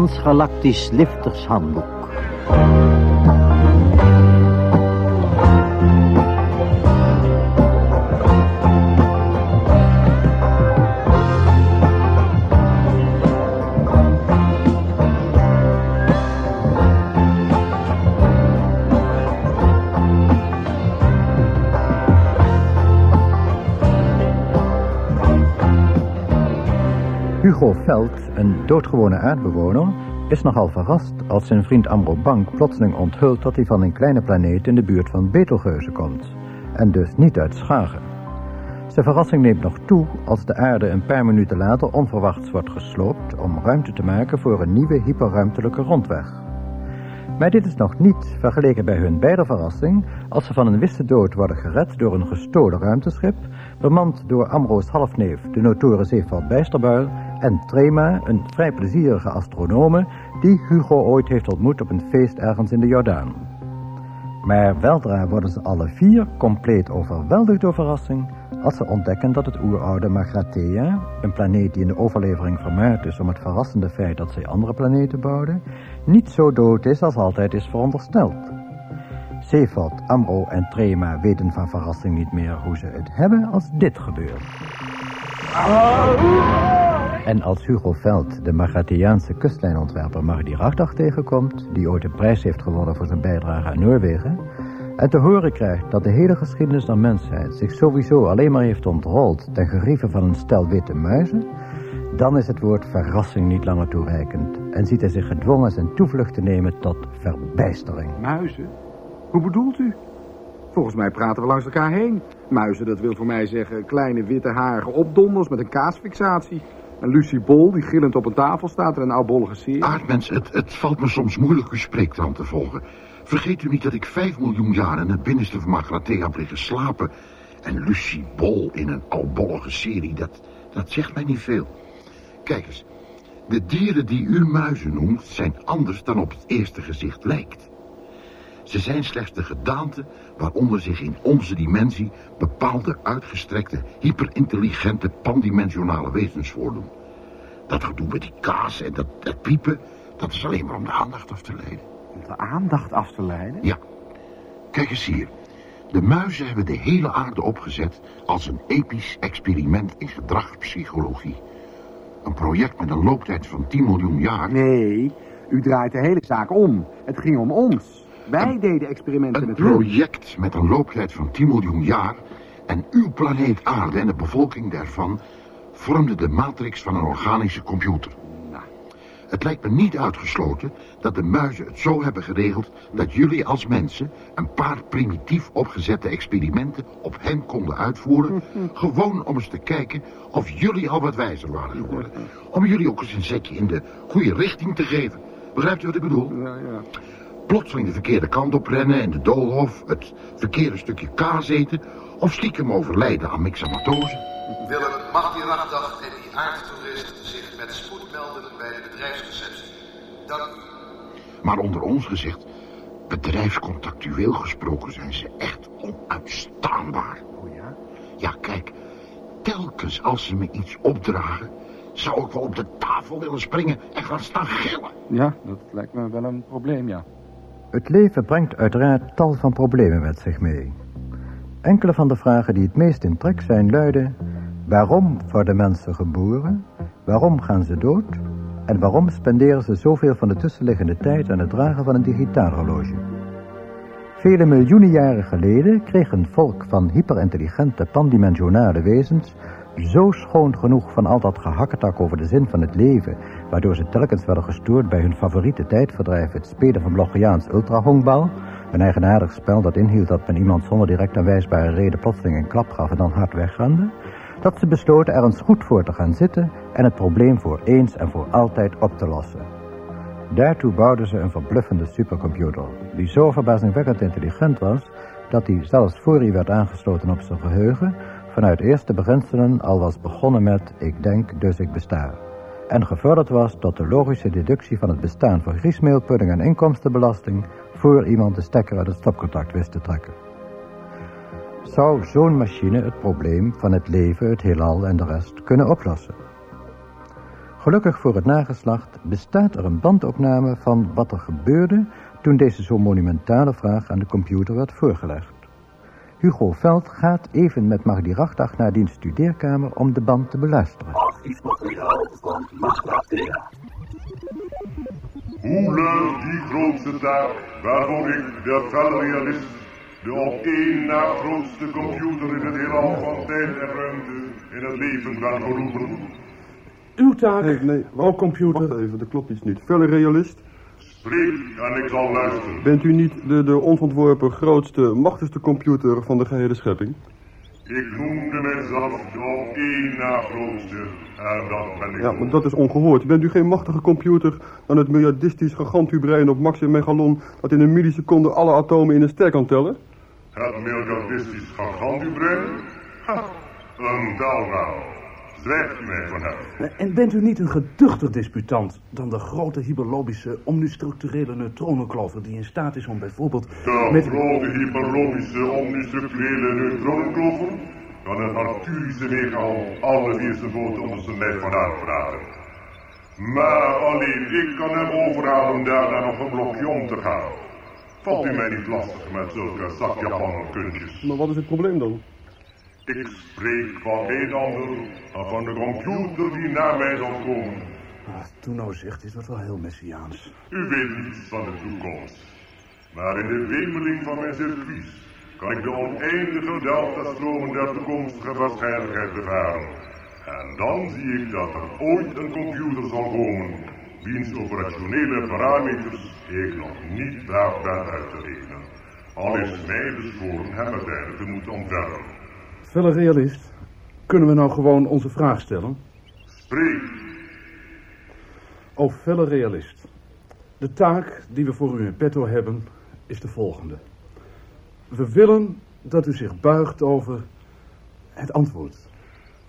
transgalactisch liftershandboek. Veld, een doodgewone aardbewoner, is nogal verrast als zijn vriend Ambro Bank plotseling onthult dat hij van een kleine planeet in de buurt van Betelgeuze komt. En dus niet uit Schagen. Zijn verrassing neemt nog toe als de aarde een paar minuten later onverwachts wordt gesloopt om ruimte te maken voor een nieuwe hyperruimtelijke rondweg. Maar dit is nog niet vergeleken bij hun beide verrassing als ze van een wisse dood worden gered door een gestolen ruimteschip, bemand door Amro's halfneef, de notoren zeevalt Bijsterbuil, en Trema, een vrij plezierige astronome die Hugo ooit heeft ontmoet op een feest ergens in de Jordaan. Maar weldra worden ze alle vier compleet overweldigd door verrassing als ze ontdekken dat het oeroude Magrathea, een planeet die in de overlevering vermaard is om het verrassende feit dat zij andere planeten bouwden, niet zo dood is als altijd is verondersteld. Zeefeld, Amro en Trema weten van verrassing niet meer hoe ze het hebben als dit gebeurt. En als Hugo Veld de Magathiaanse kustlijnontwerper Mardi Ragdag tegenkomt... die ooit een prijs heeft gewonnen voor zijn bijdrage aan Noorwegen... en te horen krijgt dat de hele geschiedenis der mensheid... zich sowieso alleen maar heeft ontrold ten gerieve van een stel witte muizen... dan is het woord verrassing niet langer toereikend... en ziet hij zich gedwongen zijn toevlucht te nemen tot verbijstering. Muizen? Hoe bedoelt u? Volgens mij praten we langs elkaar heen. Muizen, dat wil voor mij zeggen kleine witte harige opdonders met een kaasfixatie. En Lucie Bol, die gillend op een tafel staat en een oudbollige serie. Aardmens, het, het valt me soms moeilijk uw spreektrand te volgen. Vergeet u niet dat ik vijf miljoen jaar in het binnenste van Magrathea heb liggen slapen. En Lucie Bol in een oudbollige serie, dat, dat zegt mij niet veel. Kijk eens, de dieren die u muizen noemt zijn anders dan op het eerste gezicht lijkt. Ze zijn slechts de gedaante waaronder zich in onze dimensie bepaalde uitgestrekte, hyperintelligente, pandimensionale wezens voordoen. Dat gedoe met die kaas en dat, dat piepen, dat is alleen maar om de aandacht af te leiden. Om de aandacht af te leiden? Ja. Kijk eens hier. De muizen hebben de hele aarde opgezet als een episch experiment in gedragspsychologie. Een project met een looptijd van 10 miljoen jaar. Nee, u draait de hele zaak om. Het ging om ons. Wij deden experimenten Een met hun. project met een looptijd van 10 miljoen jaar... en uw planeet aarde en de bevolking daarvan... vormden de matrix van een organische computer. Nou. Het lijkt me niet uitgesloten dat de muizen het zo hebben geregeld... dat jullie als mensen een paar primitief opgezette experimenten op hen konden uitvoeren... gewoon om eens te kijken of jullie al wat wijzer waren geworden. Om jullie ook eens een zetje in de goede richting te geven. Begrijpt u wat ik bedoel? Ja, ja. Plotseling de verkeerde kant op rennen en de doolhof, het verkeerde stukje kaas eten of stiekem overlijden aan mixamatose. Willem, mag die nachtdag en die aardtoerist zich met spoed melden bij de bedrijfsreceptie. Dank u. Maar onder ons gezegd, bedrijfscontactueel gesproken zijn ze echt onuitstaanbaar. Oh ja? Ja, kijk, telkens als ze me iets opdragen, zou ik wel op de tafel willen springen en gaan staan gillen. Ja, dat lijkt me wel een probleem, ja. Het leven brengt uiteraard tal van problemen met zich mee. Enkele van de vragen die het meest in trek zijn luiden... waarom worden mensen geboren? Waarom gaan ze dood? En waarom spenderen ze zoveel van de tussenliggende tijd aan het dragen van een digitaal horloge? Vele miljoenen jaren geleden kreeg een volk van hyperintelligente pandimensionale wezens zo schoon genoeg van al dat gehakketak over de zin van het leven, waardoor ze telkens werden gestoord bij hun favoriete tijdverdrijf, het spelen van Bloggiaans ultrahongbal, een eigenaardig spel dat inhield dat men iemand zonder direct aanwijsbare reden plotseling een klap gaf en dan hard wegrende, dat ze besloten er eens goed voor te gaan zitten en het probleem voor eens en voor altijd op te lossen. Daartoe bouwden ze een verbluffende supercomputer, die zo verbazingwekkend intelligent was, dat hij zelfs voor hij werd aangesloten op zijn geheugen, vanuit eerste beginselen al was begonnen met ik denk, dus ik besta. En gevorderd was tot de logische deductie van het bestaan van griesmeelpudding en inkomstenbelasting, voor iemand de stekker uit het stopcontact wist te trekken. Zou zo'n machine het probleem van het leven, het heelal en de rest kunnen oplossen? Gelukkig voor het nageslacht bestaat er een bandopname van wat er gebeurde toen deze zo monumentale vraag aan de computer werd voorgelegd. Hugo Veld gaat even met Mardi Rachtag naar diens studeerkamer om de band te beluisteren. Hoe luidt die grootste taak waarvoor ik, de felle realist, de op één na grootste computer in het heelal van tijd en ruimte in het leven ben geroepen? Uw taak, Nee, nee, o computer. Wacht even, dat klopt iets niet. Felle realist, Spreek en ik zal luisteren. bent u niet de, de ontontworpen grootste, machtigste computer van de gehele schepping? Ik noemde mijzelf de één na grootste en dat ben ik. Ja, maar dat is ongehoord. Bent u geen machtige computer dan het miljardistisch gigantubrein op Maxim Megalon dat in een milliseconde alle atomen in een ster kan tellen? Het miljardistisch gigantubrein? Ha, een taal nou. Zwijgt u mij van hem. En bent u niet een geduchter disputant dan de grote hyperlobische omnistructurele neutronenklover die in staat is om bijvoorbeeld De met... grote hyperlogische omnistructurele neutronenklover kan het Arcturische meegal alle vier zijn onder zijn lijf vandaan praten. Maar alleen ik kan hem overhalen daarna nog een blokje om te gaan. Valt u mij niet lastig met zulke zakjapanerkuntjes? Maar wat is het probleem dan? Ik spreek van geen ander dan van de computer die naar mij zal komen. Toen nou zegt, dit wordt wel heel messiaans. U weet niets van de toekomst. Maar in de wemeling van mijn circuits kan ik de oneindige deltastromen der toekomstige waarschijnlijkheid bevaren. En dan zie ik dat er ooit een computer zal komen, wiens operationele parameters ik nog niet daar ben uit te rekenen. Al is mij beschoren hem uiteindelijk te moeten omverven. Felle realist, kunnen we nou gewoon onze vraag stellen? Spreek, O felle realist, de taak die we voor u in petto hebben is de volgende. We willen dat u zich buigt over het antwoord.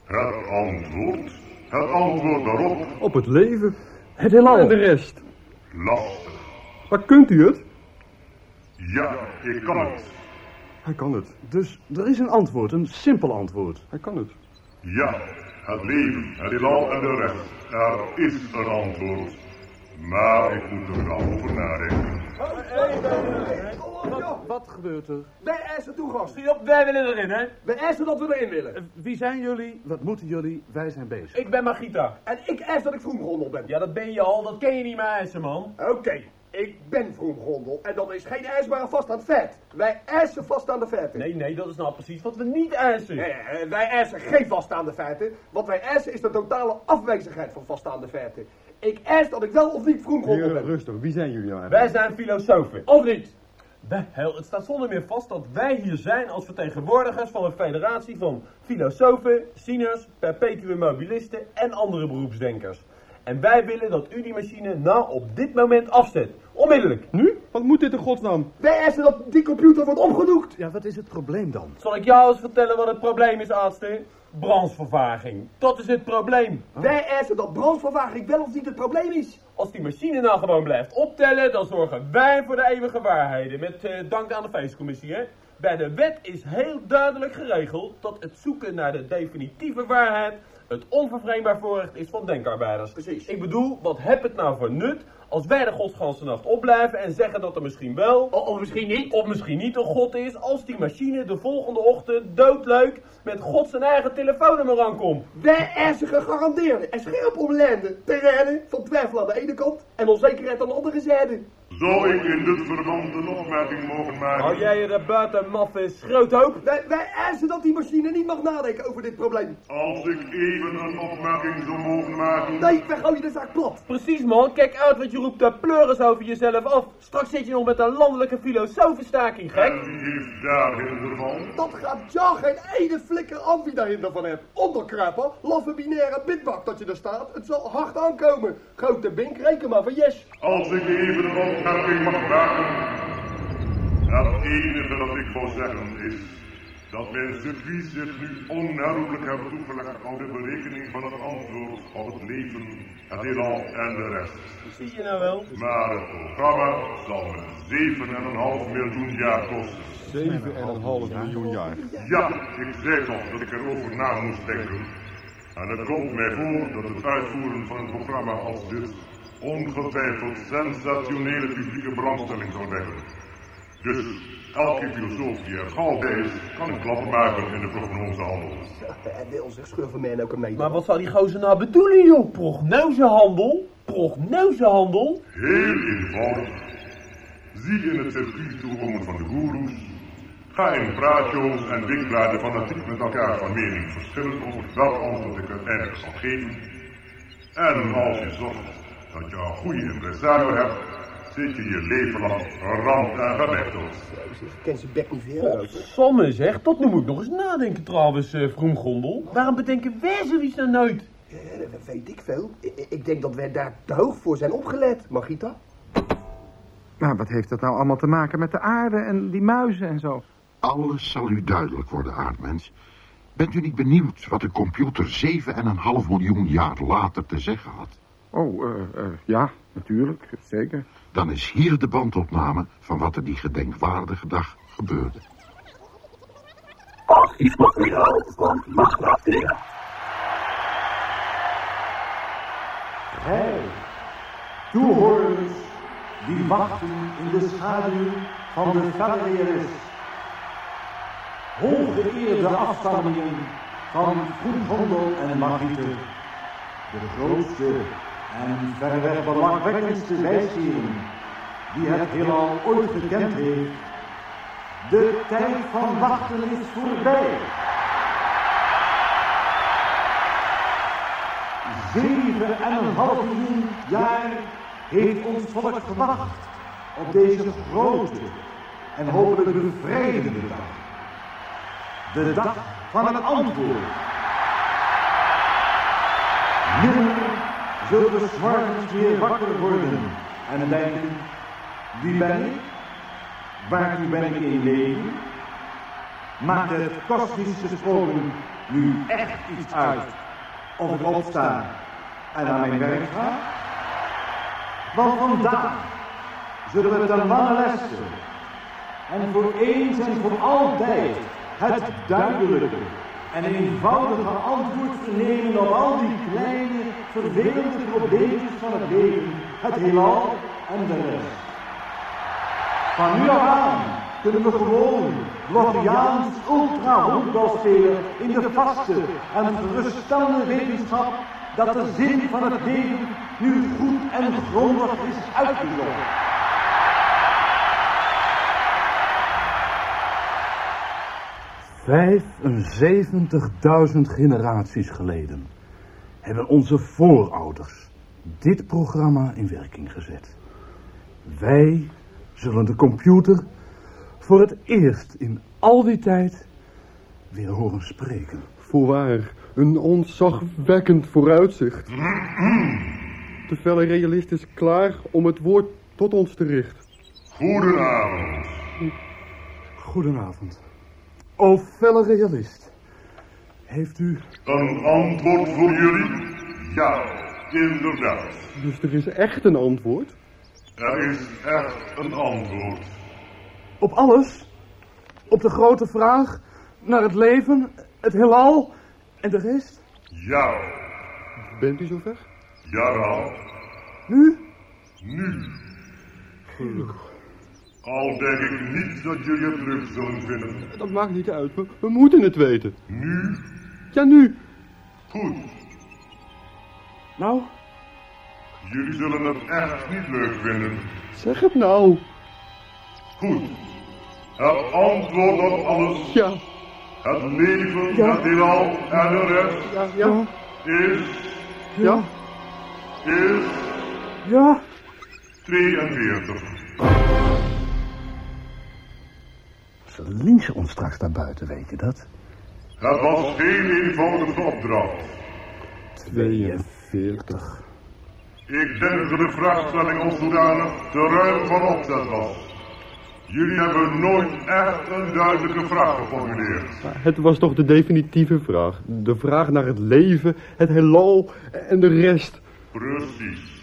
het antwoord, het antwoord daarop, Op het leven. Het heelal. En de rest. lastig. Maar kunt u het? Ja, ik kan het. Hij kan het. Dus er is een antwoord, een simpel antwoord. Hij kan het. Ja, het leven, het heelal en de rest. Er is een antwoord. Maar ik moet er wel over nadenken. Wat gebeurt er? Wij eisen toegang. Schiet op, wij willen erin, hè? Wij eisen dat we erin willen. Eh, Wie zijn jullie? Wat moeten jullie? Wij zijn bezig. Ik ben Magita. En ik eis dat ik vroemgrondel ben. Ja, dat ben je al, dat ken je niet meer eisen, man. Oké, ik ben vroemgrondel. En dat is geen eisbare vaststaand feit. Wij eisen vaststaande feiten. Nee, nee, dat is nou precies wat we niet eisen. Nee, wij eisen geen vaststaande feiten. Wat wij eisen is de totale afwezigheid van vaststaande feiten. Ik eis dat ik wel of niet vroemgrondel Heren, ben. rustig. Wie zijn jullie nou Wij zijn filosofen. Of niet? De hel, het staat zonder meer vast dat wij hier zijn als vertegenwoordigers van een federatie van filosofen, zieners, perpetuum mobilisten en andere beroepsdenkers. En wij willen dat u die machine nou op dit moment afzet. Onmiddellijk. Nu? Wat moet dit in godsnaam? Wij eisen dat die computer wordt omgedoekt. Ja, wat is het probleem dan? Zal ik jou eens vertellen wat het probleem is, aardste? Brandvervaging. Dat is het probleem. Wij eisen dat brandvervaging wel of niet het probleem is. Als die machine nou gewoon blijft optellen, dan zorgen wij voor de eeuwige waarheden. Met eh, dank aan de feestcommissie, hè. Bij de wet is heel duidelijk geregeld dat het zoeken naar de definitieve waarheid het onvervreembaar voorrecht is van denkarbeiders. Precies. Ik bedoel, wat heb het nou voor nut als wij de godsganse nacht opblijven en zeggen dat er misschien wel, O- of misschien niet. of misschien niet een god is, als die machine de volgende ochtend doodleuk met god zijn eigen telefoonnummer aankomt. Wij eisen gegarandeerde en scherp omlijnde terreinen van twijfel aan de ene kant en onzekerheid aan de andere zijde. Zou ik in dit verband een opmerking mogen maken? Hou jij je er buiten, maffe schroothoop? Wij, wij eisen dat die machine niet mag nadenken over dit probleem. Als ik even een opmerking zou mogen maken. Nee, wij gooien de zaak plat. Precies man, kijk uit wat je roept de pleuris over jezelf af. Straks zit je nog met een landelijke filosofenstaking, gek. En wie heeft daar hinder van? Dat gaat ja geen ene flikker aan wie daar hinder van hebt. Onderkruiper, laffe binaire bitbak dat je er staat. Het zal hard aankomen. Grote bink, reken maar van yes. Als ik even een opmerking mag maken. Het enige dat ik wil zeggen is dat mijn zich nu onherroepelijk hebben toegelegd aan de berekening van het antwoord op het leven, het heelal en de rest. Zie je nou wel? Maar het programma zal me 7,5 miljoen jaar kosten. 7,5 miljoen jaar. Ja, ik zei toch dat ik erover na moest denken. En het komt mij voor dat het uitvoeren van een programma als dit ongetwijfeld sensationele publieke belangstelling zal wekken. Dus elke filosoof die er gauw bij is, kan een klap maken in de prognosehandel. En wil zich schurven mij ook mee. Maar wat zou die gozer nou bedoelen, joh? Prognosehandel? Prognosehandel? Heel eenvoudig. Zie in het circuit toekomen van de goeroes. Ga in praatjo's en winkladen fanatiek met elkaar van mening verschillen over welk antwoord ik uiteindelijk zal geven. En als je zorgt dat je een goede impresario hebt, zit je je leven lang rand en gerechteld. Ken zijn bek niet veel. Somme zeg, dat moet ik nog eens nadenken trouwens, uh, Vroemgondel. Waarom bedenken wij zoiets nou nooit? Ja, dat weet ik veel. Ik, ik denk dat wij daar te hoog voor zijn opgelet, Magita. Maar wat heeft dat nou allemaal te maken met de aarde en die muizen en zo? Alles zal u duidelijk worden, aardmens. Bent u niet benieuwd wat de computer 7,5 miljoen jaar later te zeggen had? Oh, uh, uh, ja, natuurlijk, zeker. Dan is hier de bandopname van wat er die gedenkwaardige dag gebeurde. Archiefmateriaal van Magrathea. Gij, toehoorders die wachten in de schaduw van de Galerius. Hooggeëerde afstammelingen van Vroeghandel en Magieten. De grootste en verreweg belangwekkendste wijsgeren die het heelal ooit gekend heeft. De tijd van wachten is voorbij. Zeven en een half miljoen jaar heeft ons volk gewacht op deze grote en hopelijk bevrijdende dag. De dag van een antwoord. Zullen we s'morgens weer wakker worden en denken, wie ben ik? Waartoe ben ik in leven? Maakt het kosmische gesproken nu echt iets uit of ik opsta en aan mijn werk ga? Want vandaag zullen we ten lange lessen en voor eens en voor altijd het duidelijke en eenvoudige antwoord te nemen op al die kleine, vervelende problemen van het leven, het heelal en de rest. Van nu af aan kunnen we gewoon Lothiaans ultra-hoekbal spelen in de vaste en geruststellende wetenschap dat de zin van het leven nu goed en grondig is uitgelopen. 75.000 generaties geleden hebben onze voorouders dit programma in werking gezet. Wij zullen de computer voor het eerst in al die tijd weer horen spreken. Voorwaar, een ontzagwekkend vooruitzicht. De felle realist is klaar om het woord tot ons te richten. Goedenavond. Goedenavond. O felle realist, heeft u... Een antwoord voor jullie? Ja, inderdaad. Dus er is echt een antwoord? Er is echt een antwoord. Op alles? Op de grote vraag naar het leven, het heelal en de rest? Ja. Bent u zover? Jawel. Nu? Nu. Gelukkig. Al denk ik niet dat jullie het terug zullen vinden. Dat maakt niet uit, we, we moeten het weten. Nu? Ja, nu. Goed. Nou? Jullie zullen het echt niet leuk vinden. Zeg het nou. Goed. Het antwoord op alles. Ja. Het leven, ja. het heelal en de rest. Ja, ja. Is. Ja. Is. Ja. 42. Ze lynchen ons straks daar buiten, weet je dat? Het was geen eenvoudige opdracht. 42. Ik denk dat de vraagstelling als zodanig te ruim van opzet was. Jullie hebben nooit echt een duidelijke vraag geformuleerd. Het was toch de definitieve vraag. De vraag naar het leven, het heelal en de rest. Precies.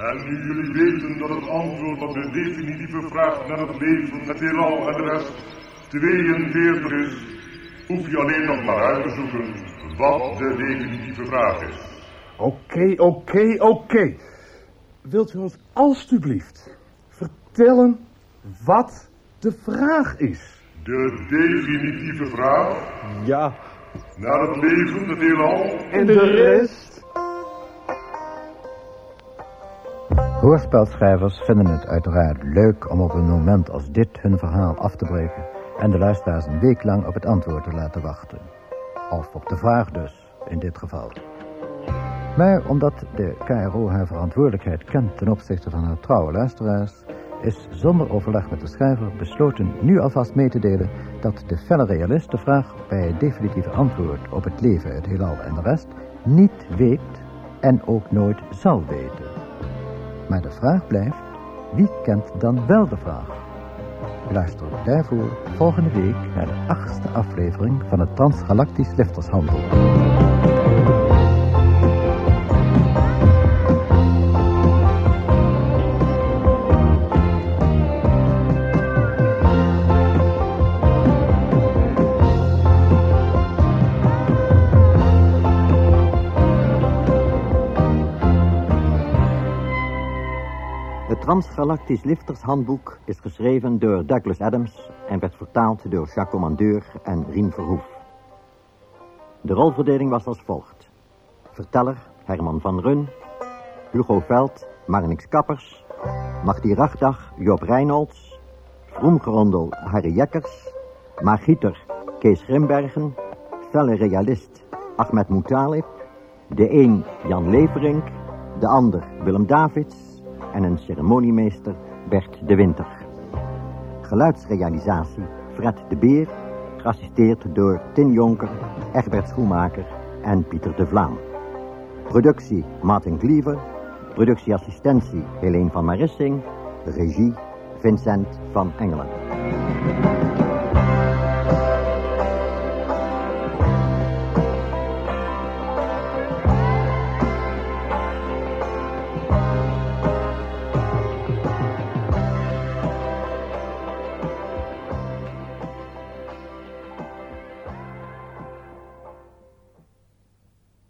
En nu jullie weten dat het antwoord op de definitieve vraag naar het leven, het heelal en de rest 42 is, hoef je alleen nog maar uit te zoeken wat de definitieve vraag is. Oké, oké, oké. Wilt u ons alstublieft vertellen wat de vraag is? De definitieve vraag? Ja. Naar het leven, het heelal? En de rest? Hoorspelschrijvers vinden het uiteraard leuk om op een moment als dit hun verhaal af te breken en de luisteraars een week lang op het antwoord te laten wachten. Of op de vraag dus, in dit geval. Maar omdat de KRO haar verantwoordelijkheid kent ten opzichte van haar trouwe luisteraars, is zonder overleg met de schrijver besloten nu alvast mee te delen dat de felle realist de vraag bij het definitieve antwoord op het leven, het heelal en de rest niet weet en ook nooit zal weten. Maar de vraag blijft, wie kent dan wel de vraag? Luister daarvoor volgende week naar de achtste aflevering van het Transgalactisch Liftershandel. Transgalactisch Liftershandboek is geschreven door Douglas Adams en werd vertaald door Jacques Commandeur en Rien Verhoef. De rolverdeling was als volgt. Verteller Herman van Run, Hugo Veld, Marnix Kappers, Marty Ragdag, Joop Reynolds, Vroemgerondel Harry Jekkers, Magieter Kees Grimbergen, felle realist Ahmed Moutalib, de een Jan Leverink, de ander Willem Davids en een ceremoniemeester Bert de Winter. Geluidsrealisatie Fred de Beer, geassisteerd door Tin Jonker, Egbert Schoenmaker en Pieter de Vlaam. Productie Martin Kliever, productieassistentie Helene van Marissing, regie Vincent van Engelen.